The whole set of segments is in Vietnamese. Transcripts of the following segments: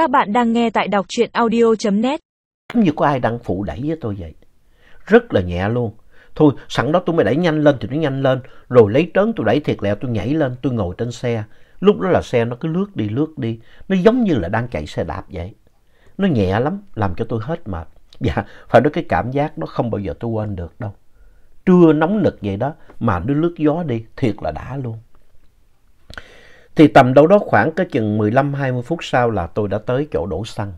Các bạn đang nghe tại đọc truyện audio.net. Giống như có ai đang phụ đẩy với tôi vậy. Rất là nhẹ luôn. Thôi, sẵn đó tôi mới đẩy nhanh lên thì nó nhanh lên. Rồi lấy trớn tôi đẩy thiệt lẹ tôi nhảy lên tôi ngồi trên xe. Lúc đó là xe nó cứ lướt đi lướt đi. Nó giống như là đang chạy xe đạp vậy. Nó nhẹ lắm, làm cho tôi hết mệt. Dạ phải nói cái cảm giác đó không bao giờ tôi quên được đâu. Trưa nóng nực vậy đó, mà nó lướt gió đi, thiệt là đã luôn. Thì tầm đâu đó khoảng cái chừng 15-20 phút sau là tôi đã tới chỗ đổ xăng.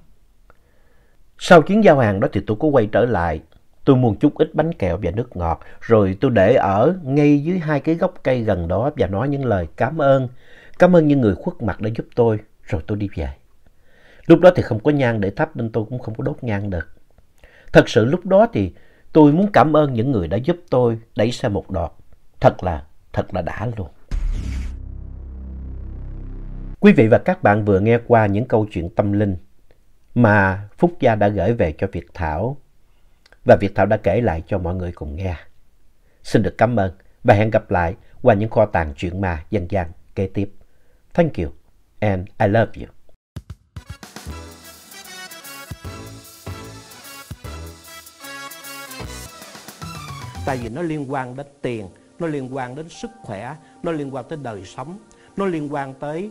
Sau chuyến giao hàng đó thì tôi có quay trở lại. Tôi mua chút ít bánh kẹo và nước ngọt. Rồi tôi để ở ngay dưới hai cái gốc cây gần đó và nói những lời cảm ơn. Cảm ơn những người khuất mặt đã giúp tôi. Rồi tôi đi về. Lúc đó thì không có nhang để thắp nên tôi cũng không có đốt nhang được. Thật sự lúc đó thì tôi muốn cảm ơn những người đã giúp tôi đẩy xe một đọt. Thật là, thật là đã luôn. Quý vị và các bạn vừa nghe qua những câu chuyện tâm linh mà Phúc Gia đã gửi về cho Việt Thảo và Việt Thảo đã kể lại cho mọi người cùng nghe. Xin được cảm ơn và hẹn gặp lại qua những kho tàng chuyện ma dân gian kế tiếp. Thank you and I love you. Tại vì nó liên quan đến tiền, nó liên quan đến sức khỏe, nó liên quan tới đời sống, nó liên quan tới